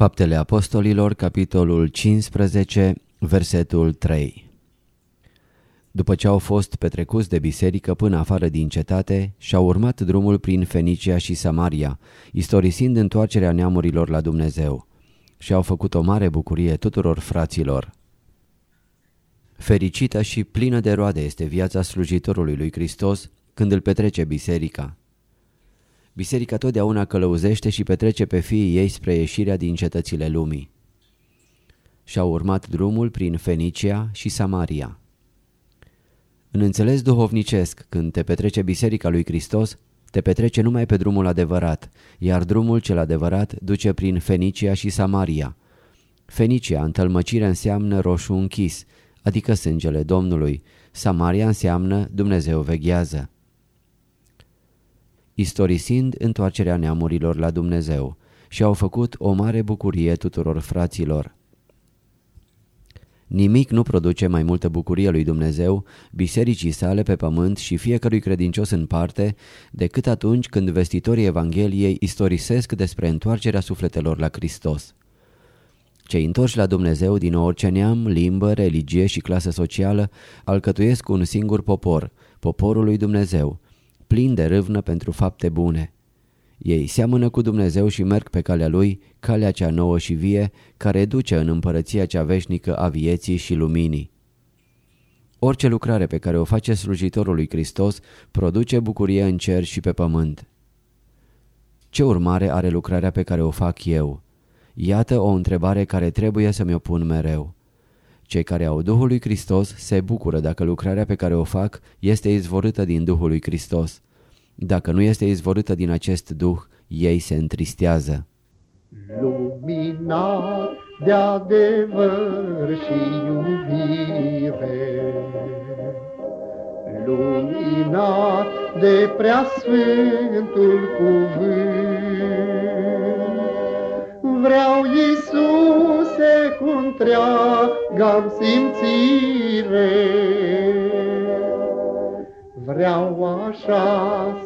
Faptele Apostolilor, capitolul 15, versetul 3 După ce au fost petrecuți de biserică până afară din cetate, și-au urmat drumul prin Fenicia și Samaria, istorisind întoarcerea neamurilor la Dumnezeu. Și au făcut o mare bucurie tuturor fraților. Fericită și plină de roade este viața slujitorului lui Hristos când îl petrece biserica. Biserica totdeauna călăuzește și petrece pe fiii ei spre ieșirea din cetățile lumii. Și-au urmat drumul prin Fenicia și Samaria. În înțeles duhovnicesc, când te petrece Biserica lui Hristos, te petrece numai pe drumul adevărat, iar drumul cel adevărat duce prin Fenicia și Samaria. Fenicia, întâlmăcire înseamnă roșu închis, adică sângele Domnului. Samaria înseamnă Dumnezeu veghează. Istorisind întoarcerea neamurilor la Dumnezeu și au făcut o mare bucurie tuturor fraților. Nimic nu produce mai multă bucurie lui Dumnezeu, bisericii sale pe pământ și fiecărui credincios în parte, decât atunci când vestitorii Evangheliei istorisesc despre întoarcerea sufletelor la Hristos. Cei întorși la Dumnezeu din orice neam, limbă, religie și clasă socială alcătuiesc un singur popor, poporul lui Dumnezeu, plin de râvnă pentru fapte bune. Ei seamănă cu Dumnezeu și merg pe calea Lui, calea cea nouă și vie, care duce în împărăția cea veșnică a vieții și luminii. Orice lucrare pe care o face slujitorul lui Hristos produce bucurie în cer și pe pământ. Ce urmare are lucrarea pe care o fac eu? Iată o întrebare care trebuie să mi-o pun mereu. Cei care au Duhul lui Hristos se bucură dacă lucrarea pe care o fac este izvorâtă din Duhul lui Hristos. Dacă nu este izvorâtă din acest Duh, ei se întristează. Luminat de adevăr și iubire, Luminat de preasfântul cuvânt, Vreau, Iisuse, cu întreagă simțire, Vreau așa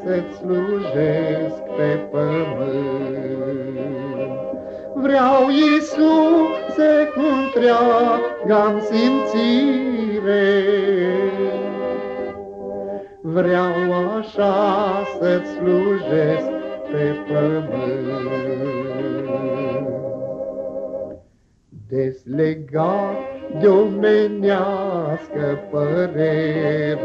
să-ți slujesc pe pământ. Vreau, Iisuse, cu întreagă simțire, Vreau așa să-ți slujesc pe pământ. Deslegat de omenească părere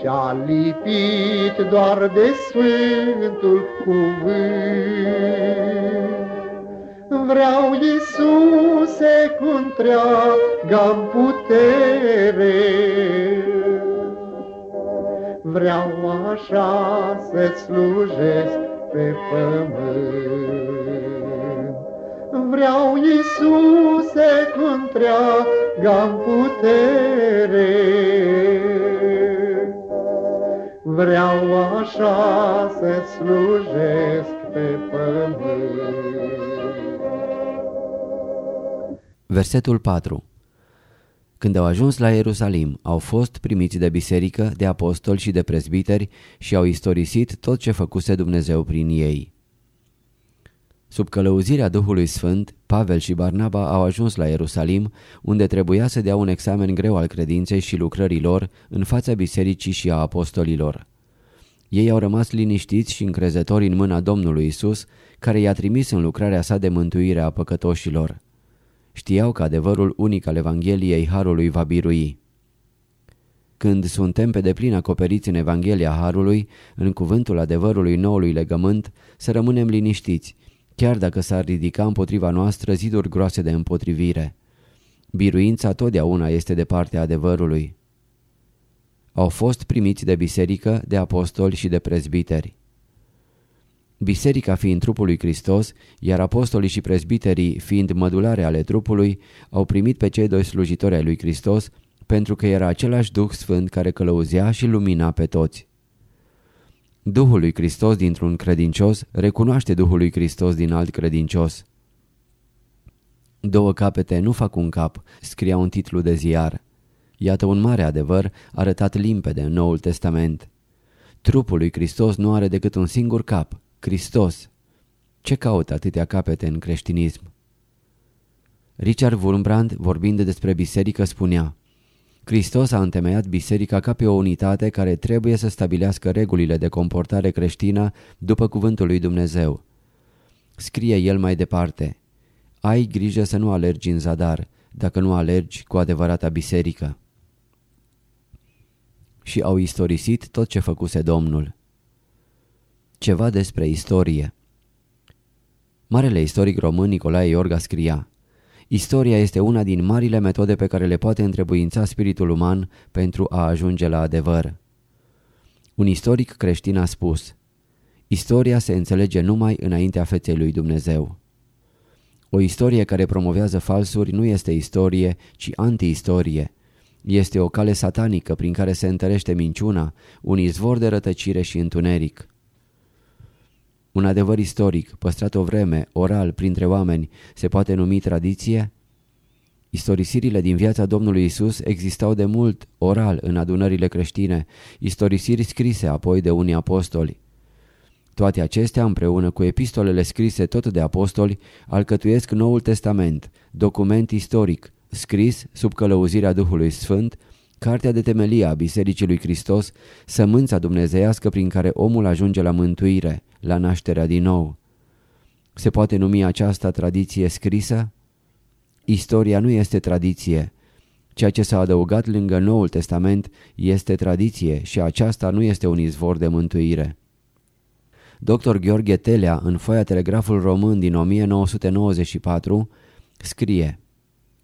Și-a lipit doar de Sfântul cuvânt. Vreau, Iisuse, cu întreagă putere, Vreau așa să-ți slujesc pe pământ. Vreau, Iisuse, cu întreagă putere, Vreau așa să-ți slujesc pe pământ. Versetul 4 când au ajuns la Ierusalim, au fost primiți de biserică, de apostoli și de prezbiteri și au istorisit tot ce făcuse Dumnezeu prin ei. Sub călăuzirea Duhului Sfânt, Pavel și Barnaba au ajuns la Ierusalim, unde trebuia să dea un examen greu al credinței și lucrărilor în fața bisericii și a apostolilor. Ei au rămas liniștiți și încrezători în mâna Domnului Isus, care i-a trimis în lucrarea sa de mântuire a păcătoșilor. Știau că adevărul unic al Evangheliei Harului va birui. Când suntem pe deplin acoperiți în Evanghelia Harului, în cuvântul adevărului noului legământ, să rămânem liniștiți, chiar dacă s-ar ridica împotriva noastră ziduri groase de împotrivire. Biruința totdeauna este de partea adevărului. Au fost primiți de biserică, de apostoli și de prezbiteri. Biserica fiind trupul lui Hristos, iar apostolii și prezbiterii fiind mădulare ale trupului, au primit pe cei doi slujitori ai lui Hristos pentru că era același Duh Sfânt care călăuzea și lumina pe toți. Duhul lui Hristos dintr-un credincios recunoaște Duhul lui Hristos din alt credincios. Două capete nu fac un cap, scria un titlu de ziar. Iată un mare adevăr arătat limpede în Noul Testament. Trupul lui Hristos nu are decât un singur cap, Hristos. Ce caută atâtea capete în creștinism? Richard Wurmbrand, vorbind despre biserică, spunea Hristos a întemeiat biserica ca pe o unitate care trebuie să stabilească regulile de comportare creștină după cuvântul lui Dumnezeu. Scrie el mai departe, ai grijă să nu alergi în zadar, dacă nu alergi cu adevărata biserică. Și au istorisit tot ce făcuse Domnul. Ceva despre istorie Marele istoric român Nicolae Iorga scria Istoria este una din marile metode pe care le poate întrebuința spiritul uman pentru a ajunge la adevăr. Un istoric creștin a spus Istoria se înțelege numai înaintea feței lui Dumnezeu. O istorie care promovează falsuri nu este istorie, ci anti-istorie. Este o cale satanică prin care se întărește minciuna, un izvor de rătăcire și întuneric. Un adevăr istoric, păstrat o vreme, oral, printre oameni, se poate numi tradiție? Istorisirile din viața Domnului Isus existau de mult, oral, în adunările creștine, istorisiri scrise apoi de unii apostoli. Toate acestea, împreună cu epistolele scrise tot de apostoli, alcătuiesc Noul Testament, document istoric, scris sub călăuzirea Duhului Sfânt, cartea de temelie a Bisericii lui Hristos, sămânța dumnezeiască prin care omul ajunge la mântuire, la nașterea din nou. Se poate numi aceasta tradiție scrisă? Istoria nu este tradiție. Ceea ce s-a adăugat lângă Noul Testament este tradiție și aceasta nu este un izvor de mântuire. Dr. Gheorghe Telea, în foaia Telegraful Român din 1994, scrie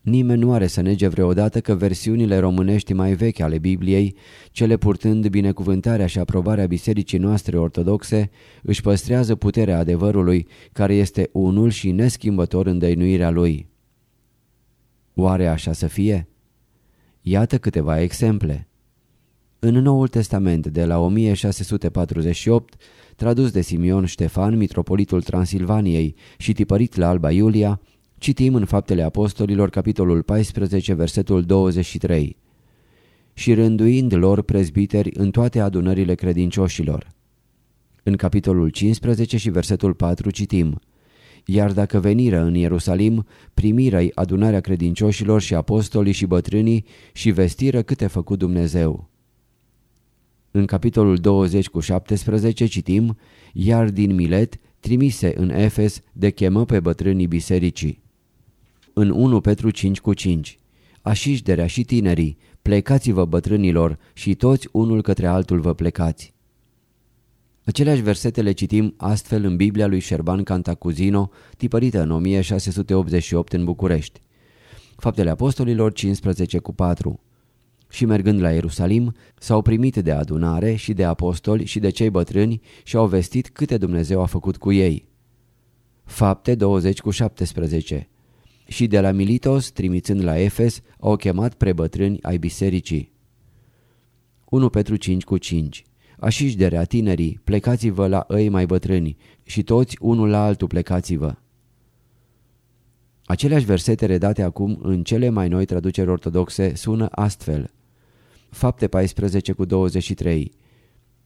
Nimeni nu are să nege vreodată că versiunile românești mai vechi ale Bibliei, cele purtând binecuvântarea și aprobarea bisericii noastre ortodoxe, își păstrează puterea adevărului, care este unul și neschimbător în dăinuirea lui. Oare așa să fie? Iată câteva exemple. În Noul Testament de la 1648, tradus de Simeon Ștefan, mitropolitul Transilvaniei și tipărit la Alba Iulia, citim în Faptele Apostolilor, capitolul 14, versetul 23. Și rânduind lor prezbiteri în toate adunările credincioșilor. În capitolul 15 și versetul 4 citim Iar dacă veniră în Ierusalim, primiră adunarea credincioșilor și apostolii și bătrânii și vestiră câte făcut Dumnezeu. În capitolul 20 cu 17 citim, iar din Milet trimise în Efes de chemă pe bătrânii bisericii. În 1 Petru 5 cu 5 Așișderea și tinerii, plecați-vă bătrânilor și toți unul către altul vă plecați. Aceleași versete le citim astfel în Biblia lui Șerban Cantacuzino, tipărită în 1688 în București. Faptele Apostolilor 15 cu 4 și mergând la Ierusalim, s-au primit de adunare și de apostoli și de cei bătrâni și au vestit câte Dumnezeu a făcut cu ei. Fapte 20 cu 17 Și de la Militos, trimițând la Efes, au chemat prebătrâni ai bisericii. 1 Petru 5 cu 5 Așișderea tinerii, plecați-vă la ei mai bătrâni și toți unul la altul plecați-vă. Aceleași versete redate acum în cele mai noi traduceri ortodoxe sună astfel – Fapte 14 cu 23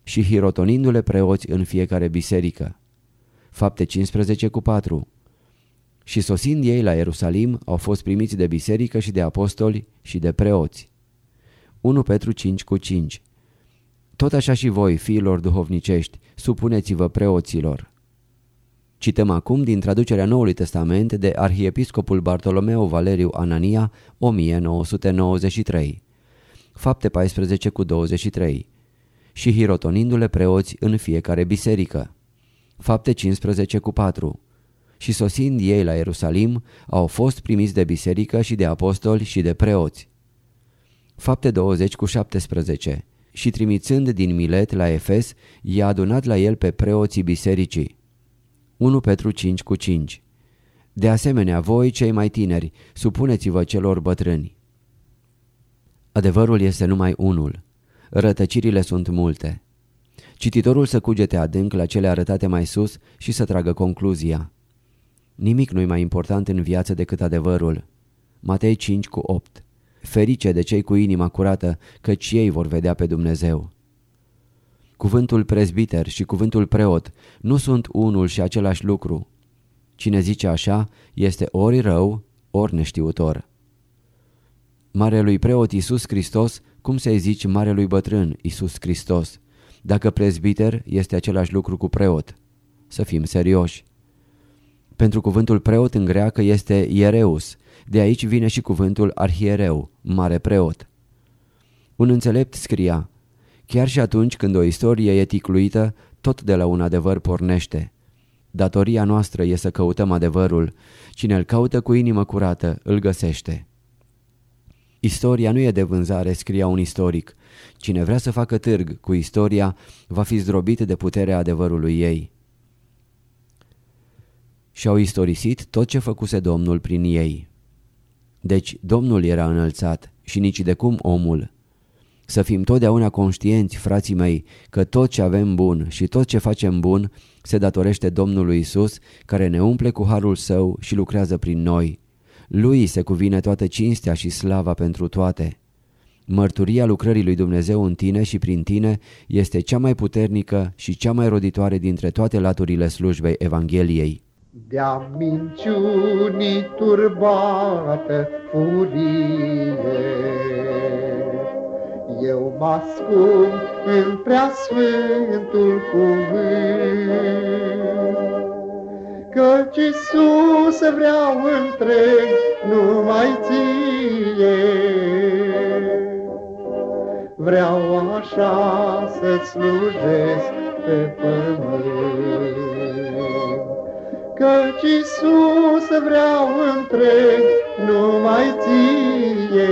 și hirotonindu-le preoți în fiecare biserică. Fapte 15 cu 4 Și sosind ei la Ierusalim, au fost primiți de biserică și de apostoli și de preoți. 1 Petru 5 cu 5 Tot așa și voi, fiilor duhovnicești, supuneți-vă preoților. Cităm acum din traducerea Noului Testament de Arhiepiscopul Bartolomeu Valeriu Anania, 1993. Fapte 14 cu 23. Și hirotonindu-le preoți în fiecare biserică. Fapte 15 cu 4. Și sosind ei la Ierusalim, au fost primiți de biserică și de apostoli și de preoți. Fapte 20 cu 17 și trimițând din Milet la Efes, i-a adunat la el pe preoții bisericii. 1 Petru 5 cu 5 De asemenea, voi, cei mai tineri, supuneți-vă celor bătrâni. Adevărul este numai unul. Rătăcirile sunt multe. Cititorul să cugete adânc la cele arătate mai sus și să tragă concluzia. Nimic nu-i mai important în viață decât adevărul. Matei 5 cu 8 Ferice de cei cu inima curată, căci ei vor vedea pe Dumnezeu. Cuvântul prezbiter și cuvântul preot nu sunt unul și același lucru. Cine zice așa este ori rău, ori neștiutor. Marelui preot Iisus Hristos, cum să-i zici marelui bătrân Iisus Hristos? Dacă prezbiter este același lucru cu preot. Să fim serioși. Pentru cuvântul preot în greacă este iereus, de aici vine și cuvântul arhiereu, mare preot. Un înțelept scria, chiar și atunci când o istorie e ticluită, tot de la un adevăr pornește. Datoria noastră e să căutăm adevărul. Cine îl caută cu inimă curată, îl găsește. Istoria nu e de vânzare, scria un istoric. Cine vrea să facă târg cu istoria, va fi zdrobit de puterea adevărului ei. Și-au istorisit tot ce făcuse Domnul prin ei. Deci Domnul era înălțat și nici de cum omul. Să fim totdeauna conștienți, frații mei, că tot ce avem bun și tot ce facem bun se datorește Domnului Isus, care ne umple cu harul său și lucrează prin noi. Lui se cuvine toată cinstea și slava pentru toate. Mărturia lucrării lui Dumnezeu în tine și prin tine este cea mai puternică și cea mai roditoare dintre toate laturile slujbei Evangheliei. De-a minciunii turbată furie, Eu mă ascund în preasfântul cuvânt, Căci Iisus vreau întreg numai ție. Vreau așa să-ți slujesc pe pământ. Căci Iisus vreau întreg numai ție.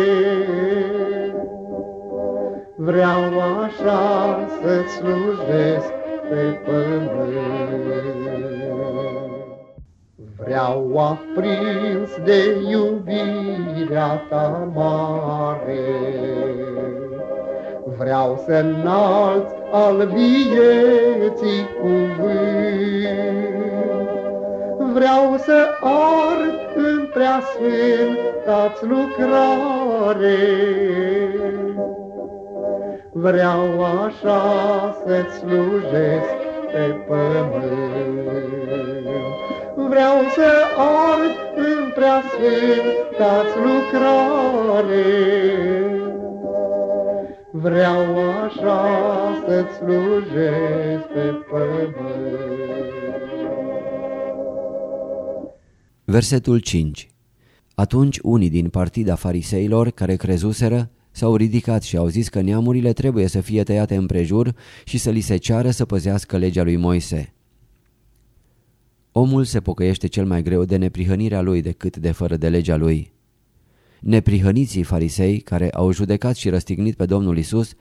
Vreau așa să-ți slujesc pe pământ. Vreau aprins de iubirea ta mare, Vreau să înalț al vieții cuvânt, vreau să ard în preasfânta-ți lucrare. Vreau așa să-ți slujesc pe pământ. Vreau să ard în preasfânta-ți lucrare. Vreau așa să-ți slujesc pe pământ. Versetul 5 Atunci unii din partida fariseilor care crezuseră s-au ridicat și au zis că neamurile trebuie să fie tăiate împrejur și să li se ceară să păzească legea lui Moise. Omul se pocăiește cel mai greu de neprihănirea lui decât de fără de legea lui. Neprihăniții farisei, care au judecat și răstignit pe Domnul Isus,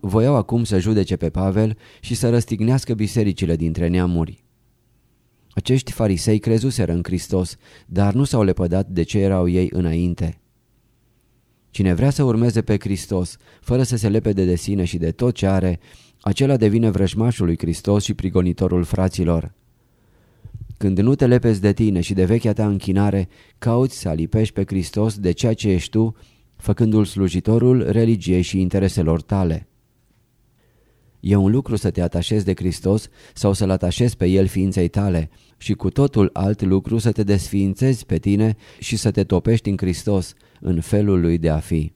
voiau acum să judece pe Pavel și să răstignească bisericile dintre neamuri. Acești farisei crezuseră în Hristos, dar nu s-au lepădat de ce erau ei înainte. Cine vrea să urmeze pe Hristos, fără să se lepede de sine și de tot ce are, acela devine vrăjmașul lui Hristos și prigonitorul fraților. Când nu te lepezi de tine și de vechea ta închinare, cauți să alipești pe Hristos de ceea ce ești tu, făcându-l slujitorul religiei și intereselor tale. E un lucru să te atașezi de Hristos sau să-L atașezi pe El ființei tale și cu totul alt lucru să te desființezi pe tine și să te topești în Hristos, în felul Lui de a fi.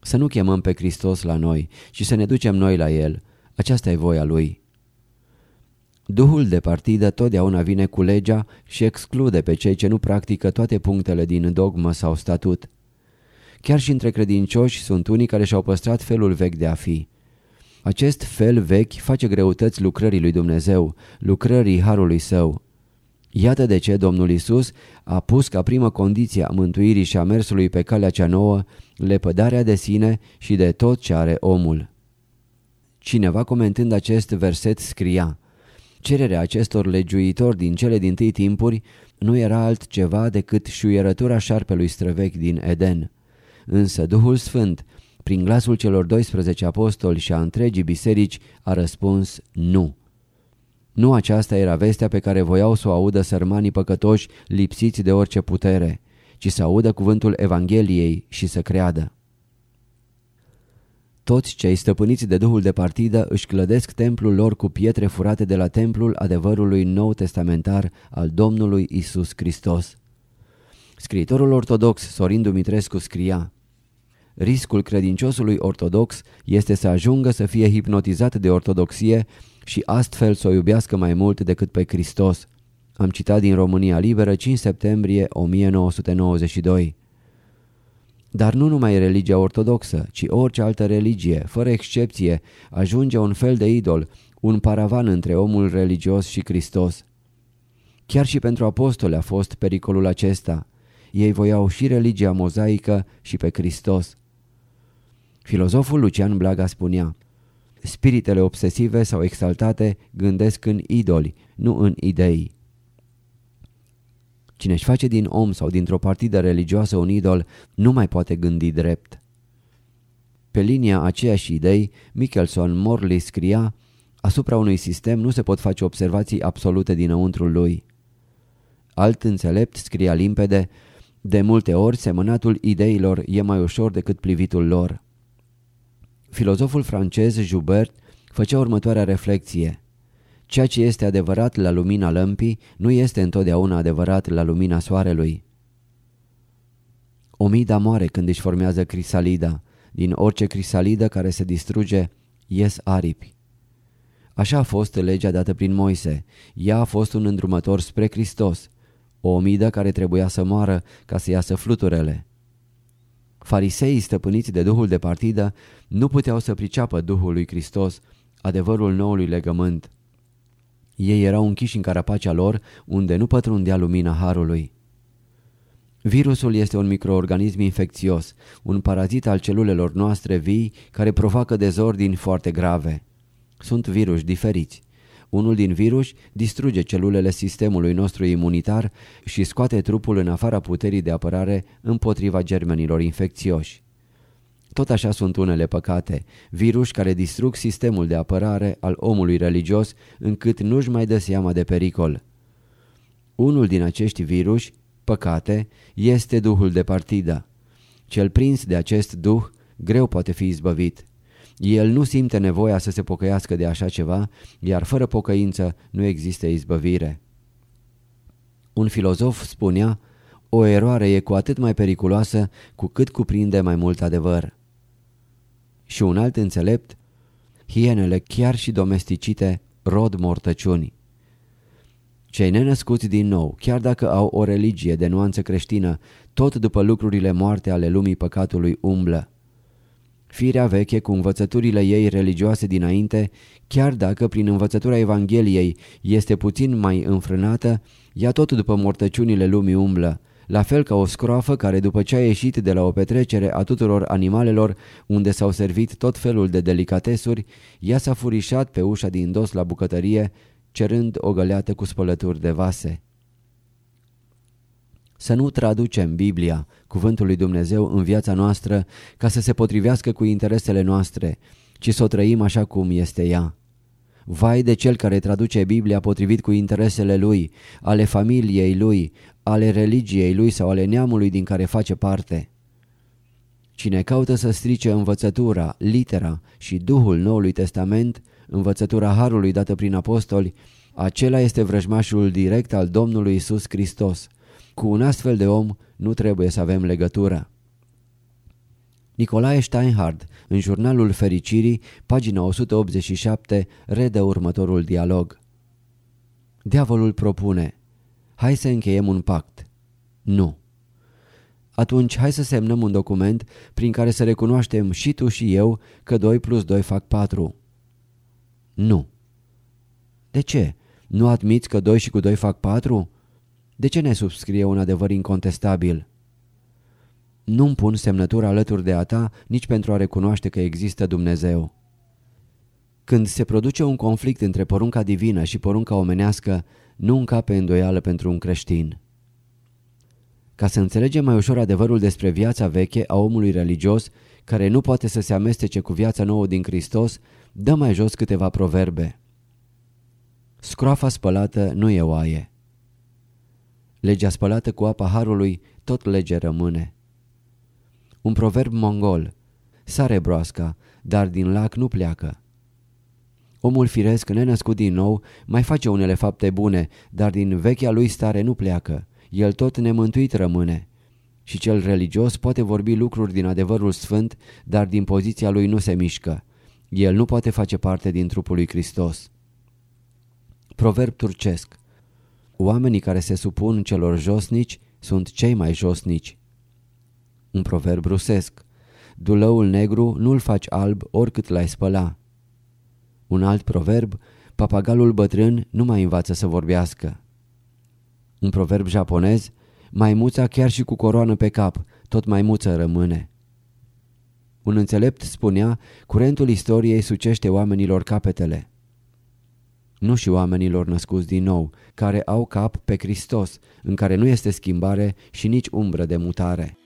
Să nu chemăm pe Hristos la noi, ci să ne ducem noi la El. Aceasta e voia Lui. Duhul de partidă totdeauna vine cu legea și exclude pe cei ce nu practică toate punctele din dogmă sau statut. Chiar și între credincioși sunt unii care și-au păstrat felul vechi de a fi. Acest fel vechi face greutăți lucrării lui Dumnezeu, lucrării Harului Său. Iată de ce Domnul Isus a pus ca primă condiție a mântuirii și a mersului pe calea cea nouă lepădarea de sine și de tot ce are omul. Cineva comentând acest verset scria Cererea acestor legiuitori din cele din tâi timpuri nu era altceva decât șuierătura șarpelui străvechi din Eden. Însă Duhul Sfânt, prin glasul celor 12 apostoli și a întregii biserici, a răspuns nu. Nu aceasta era vestea pe care voiau să o audă sărmanii păcătoși lipsiți de orice putere, ci să audă cuvântul Evangheliei și să creadă. Toți cei stăpâniți de Duhul de partidă își clădesc templul lor cu pietre furate de la templul adevărului nou testamentar al Domnului Isus Hristos. Scriitorul ortodox Sorin Dumitrescu scria Riscul credinciosului ortodox este să ajungă să fie hipnotizat de ortodoxie și astfel să o iubească mai mult decât pe Hristos. Am citat din România Liberă 5 septembrie 1992. Dar nu numai religia ortodoxă, ci orice altă religie, fără excepție, ajunge un fel de idol, un paravan între omul religios și Hristos. Chiar și pentru apostoli a fost pericolul acesta. Ei voiau și religia mozaică și pe Hristos. Filozoful Lucian Blaga spunea Spiritele obsesive sau exaltate gândesc în idoli, nu în idei. Cine își face din om sau dintr-o partidă religioasă un idol nu mai poate gândi drept. Pe linia aceeași idei, Michelson Morley scria Asupra unui sistem nu se pot face observații absolute dinăuntrul lui. Alt înțelept scria limpede De multe ori semănatul ideilor e mai ușor decât plivitul lor. Filozoful francez Joubert făcea următoarea reflexie. Ceea ce este adevărat la lumina lămpii nu este întotdeauna adevărat la lumina soarelui. Omida moare când își formează crisalida. Din orice crisalidă care se distruge, ies aripi. Așa a fost legea dată prin Moise. Ea a fost un îndrumător spre Hristos. O omidă care trebuia să moară ca să iasă fluturele. Fariseii stăpâniți de Duhul de partidă nu puteau să priceapă Duhul lui Hristos, adevărul noului legământ. Ei erau închiși în carapacea lor, unde nu pătrundea lumina Harului. Virusul este un microorganism infecțios, un parazit al celulelor noastre vii care provoacă dezordini foarte grave. Sunt virus diferiți. Unul din virus distruge celulele sistemului nostru imunitar și scoate trupul în afara puterii de apărare împotriva germenilor infecțioși. Tot așa sunt unele păcate, virus care distrug sistemul de apărare al omului religios încât nu-și mai dă seama de pericol. Unul din acești virus, păcate, este duhul de partidă. Cel prins de acest duh greu poate fi izbăvit. El nu simte nevoia să se pocăiască de așa ceva, iar fără pocăință nu există izbăvire. Un filozof spunea, o eroare e cu atât mai periculoasă cu cât cuprinde mai mult adevăr. Și un alt înțelept, hienele chiar și domesticite rod mortăciuni. Cei nenăscuți din nou, chiar dacă au o religie de nuanță creștină, tot după lucrurile moarte ale lumii păcatului umblă. Firea veche cu învățăturile ei religioase dinainte, chiar dacă prin învățătura Evangheliei este puțin mai înfrânată, ea tot după mortăciunile lumii umblă, la fel ca o scroafă care după ce a ieșit de la o petrecere a tuturor animalelor unde s-au servit tot felul de delicatesuri, ea s-a furișat pe ușa din dos la bucătărie, cerând o găleată cu spălături de vase. Să nu traducem Biblia, cuvântul lui Dumnezeu, în viața noastră ca să se potrivească cu interesele noastre, ci să o trăim așa cum este ea. Vai de cel care traduce Biblia potrivit cu interesele lui, ale familiei lui, ale religiei lui sau ale neamului din care face parte. Cine caută să strice învățătura, litera și Duhul Noului Testament, învățătura Harului dată prin apostoli, acela este vrăjmașul direct al Domnului Isus Hristos. Cu un astfel de om nu trebuie să avem legătură. Nicolae Steinhard, în jurnalul Fericirii, pagina 187, redă următorul dialog. Diavolul propune, hai să încheiem un pact. Nu. Atunci hai să semnăm un document prin care să recunoaștem și tu și eu că 2 plus 2 fac 4. Nu. De ce? Nu admiți că 2 și cu 2 fac 4? De ce ne subscrie un adevăr incontestabil? Nu-mi pun semnătura alături de a ta nici pentru a recunoaște că există Dumnezeu. Când se produce un conflict între porunca divină și porunca omenească, nu încape îndoială pentru un creștin. Ca să înțelegem mai ușor adevărul despre viața veche a omului religios, care nu poate să se amestece cu viața nouă din Hristos, dă mai jos câteva proverbe. Scroafa spălată nu e oaie. Legea spălată cu apa harului, tot lege rămâne. Un proverb mongol. Sare broasca, dar din lac nu pleacă. Omul firesc, nenăscut din nou, mai face unele fapte bune, dar din vechea lui stare nu pleacă. El tot nemântuit rămâne. Și cel religios poate vorbi lucruri din adevărul sfânt, dar din poziția lui nu se mișcă. El nu poate face parte din trupul lui Hristos. Proverb turcesc Oamenii care se supun celor josnici sunt cei mai josnici. Un proverb rusesc. Dulăul negru nu-l faci alb oricât l-ai spăla. Un alt proverb, papagalul bătrân nu mai învață să vorbească. Un proverb japonez, maimuța chiar și cu coroană pe cap, tot maimuță rămâne. Un înțelept spunea, curentul istoriei sucește oamenilor capetele. Nu și oamenilor născuți din nou, care au cap pe Hristos, în care nu este schimbare și nici umbră de mutare.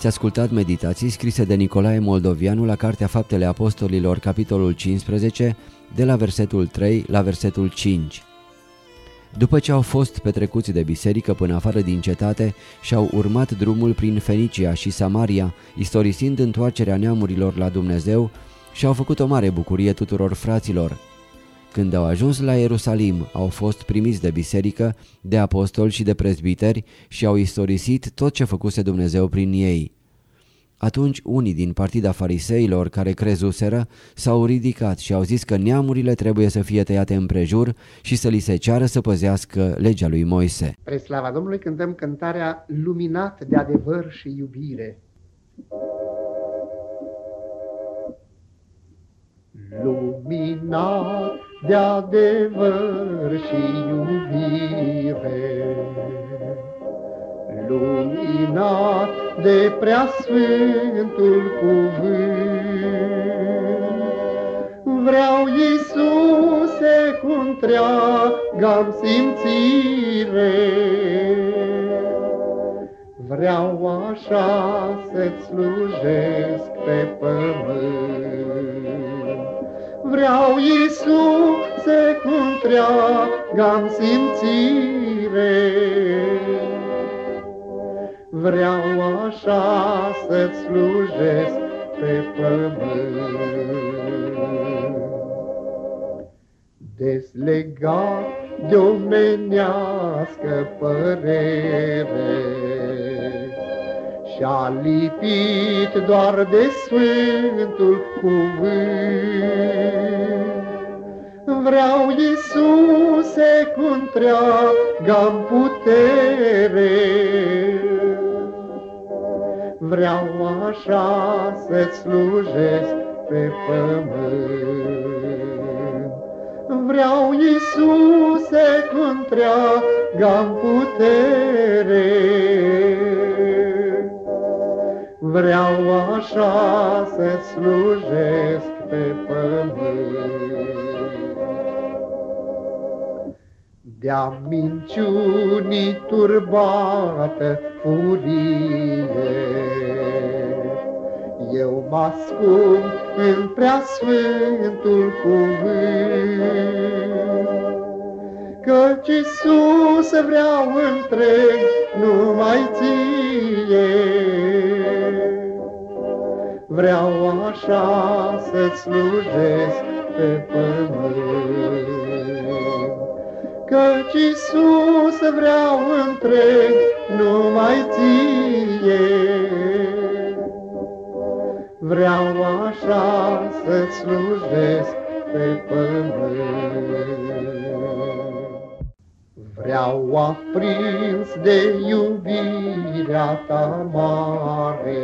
Ați ascultat meditații scrise de Nicolae Moldovianu la Cartea Faptele Apostolilor, capitolul 15, de la versetul 3 la versetul 5. După ce au fost petrecuți de biserică până afară din cetate și-au urmat drumul prin Fenicia și Samaria, istorisind întoarcerea neamurilor la Dumnezeu, și-au făcut o mare bucurie tuturor fraților. Când au ajuns la Ierusalim, au fost primiți de biserică, de apostoli și de prezbiteri și au istorisit tot ce făcuse Dumnezeu prin ei. Atunci unii din partida fariseilor care crezuseră s-au ridicat și au zis că neamurile trebuie să fie tăiate împrejur și să li se ceară să păzească legea lui Moise. Pre slava Domnului cântăm cântarea Luminat de adevăr și iubire. Luminat de adevăr și iubire, luminat de preasfântul cuvânt. Vreau, Iisuse, cu întreaga simțire, Vreau așa să-ți slujesc pe pământ. Vreau, Iisuse, cu întreaga simțire, Vreau așa să-ți slujesc pe pământ. Deslegat de omenească părere Și-a lipit doar de Sfântul cuvânt. Vreau, Iisuse, cu întreaga putere, Vreau așa să-ți slujesc pe pământ. Vreau, Iisuse, cu întreaga putere. Așa să-ți slujesc pe pământ. De-a minciunii turbată furie, Eu mă ascund în preasfântul cuvânt, Căci Iisus vreau întreg numai ție, Vreau așa să-ți slujesc pe pământ. Căci Iisus vreau întreg numai ție. Vreau așa să-ți slujesc pe pământ. Vreau aprins de iubirea ta mare,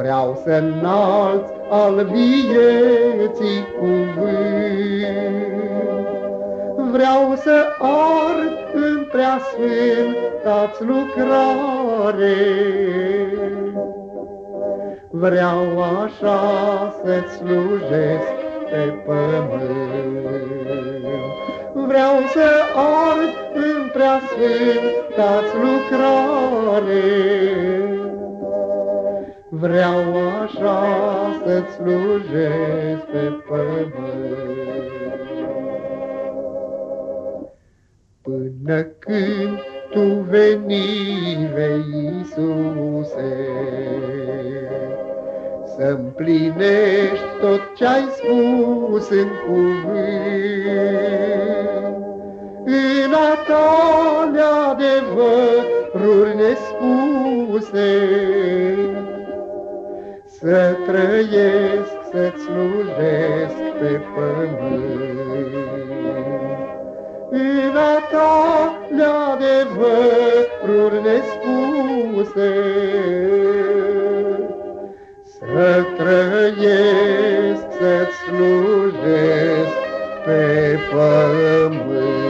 Vreau să înalt al vieții cuvânt. Vreau să ard în prea sfânta lucrare, Vreau așa să-ți slujesc pe pământ. Vreau să ard în prea sfânta lucrare, Vreau așa să-ți slujesc pe pământ. Până când tu veni, vei Iisuse, să împlinești tot ce-ai spus în cuvânt. În a tale adevăruri nespuse, Să trăiesc, să-ți slujesc pe pământ. În a tale adevăruri nespuse, să trăiesc, să-ți slujesc pe pământ.